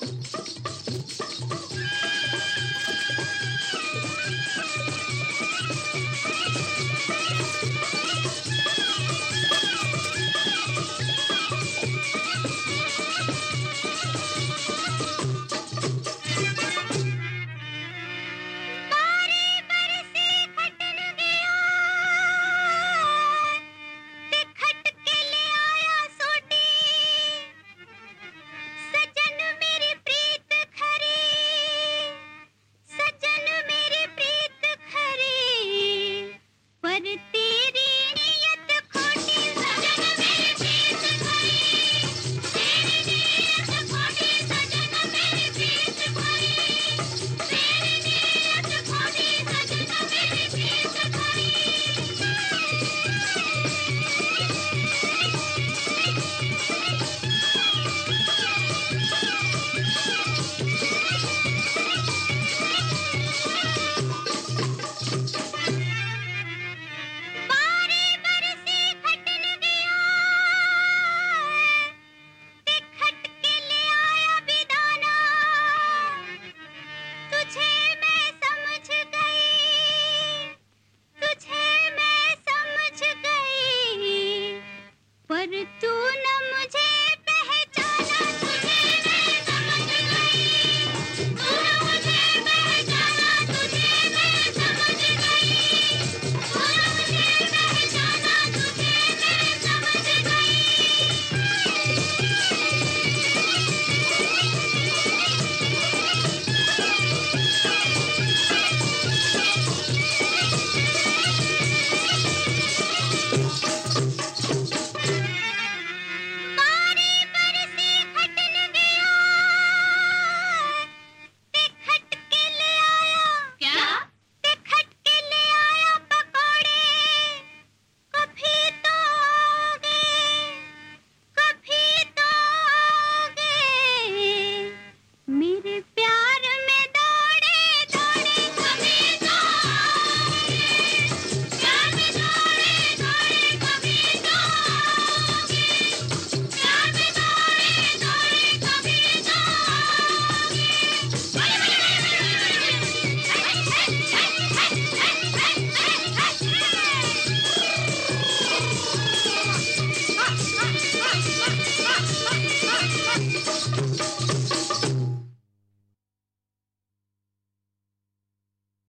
Thank you. れて Ta-